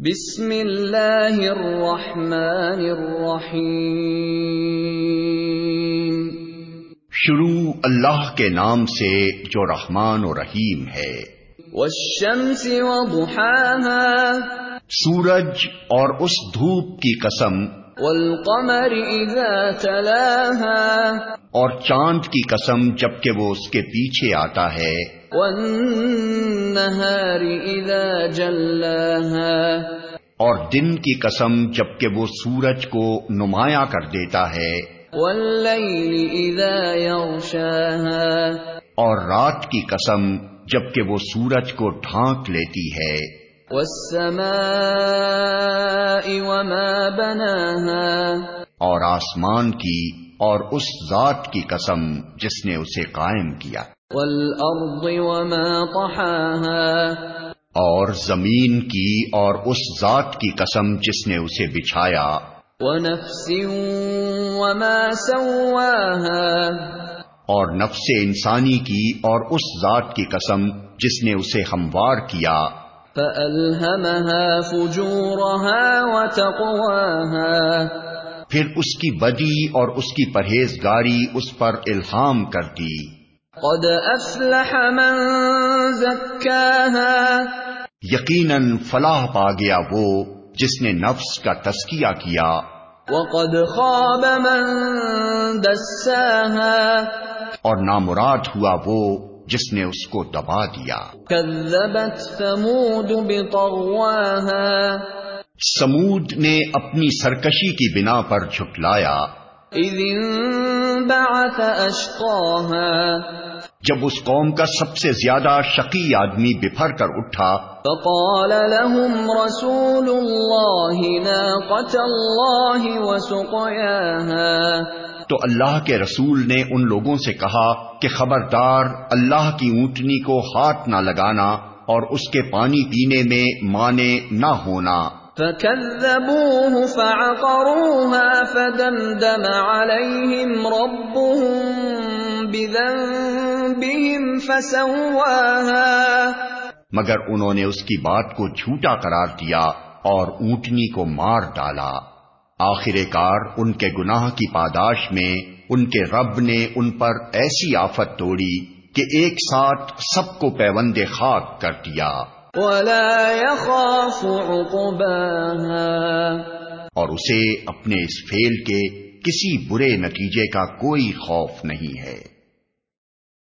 بسم اللہ الرحمن الرحیم۔ شروع اللہ کے نام سے جو رحمان و رحیم ہے۔ والشمس وضحاها۔ سورج اور اس دھوپ کی قسم۔ والقمر اذا تلاها۔ اور چاند کی قسم جبکہ وہ اس کے پیچھے آتا ہے۔ والنهار جلاها۔ اور دن کی قسم جبکہ وہ سورج کو نمایاں کر دیتا ہے۔ اذا یغشاها۔ اور رات کی قسم جبکہ وہ سورج کو ڈھانک لیتی ہے۔ والسماء وما بناها۔ اور آسمان کی اور اس ذات کی قسم جس نے اسے قائم کیا۔ والارض وما طحاها۔ اور زمین کی اور اس ذات کی قسم جس نے اسے بچھایا۔ ونفس وما سواها۔ اور نفس انسانی کی اور اس ذات کی قسم جس نے اسے ہموار کیا۔ فألهمها فجورها وتقواها۔ پھر اس کی بدی اور اس کی پرہیزگاری اس پر الہام کر دی۔ قد افلح من زکاها یقیناً فلاح پا گیا وہ جس نے نفس کا تسکیہ کیا۔ وقد خاب من دساها. اور نامراد ہوا وہ جس نے اس کو دبا دیا۔ كذبت ثمود بطغواها. سمود نے اپنی سرکشی کی بنا پر جھٹلایا۔ اذ انبعث اشقاها جب اس قوم کا سب سے زیادہ شقی آدمی بفر کر اٹھا فقال لهم رسول الله ناقة الله وسقياها. تو اللہ کے رسول نے ان لوگوں سے کہا کہ خبردار اللہ کی اونٹنی کو ہاتھ نہ لگانا اور اس کے پانی پینے میں مانے نہ ہونا۔ فكذبوه فعقروها فدمدم عليهم ربهم بذنبهم فسواها مگر انہوں نے اس کی بات کو جھوٹا قرار دیا اور اونٹنی کو مار ڈالا۔ آخر کار ان کے گناہ کی پاداش میں ان کے رب نے ان پر ایسی آفت توڑی کہ ایک ساتھ سب کو پیوند خاک کر دیا۔ ولا يخاف عقباها۔ اور اسے اپنے اس فیل کے کسی برے نتیجے کا کوئی خوف نہیں ہے۔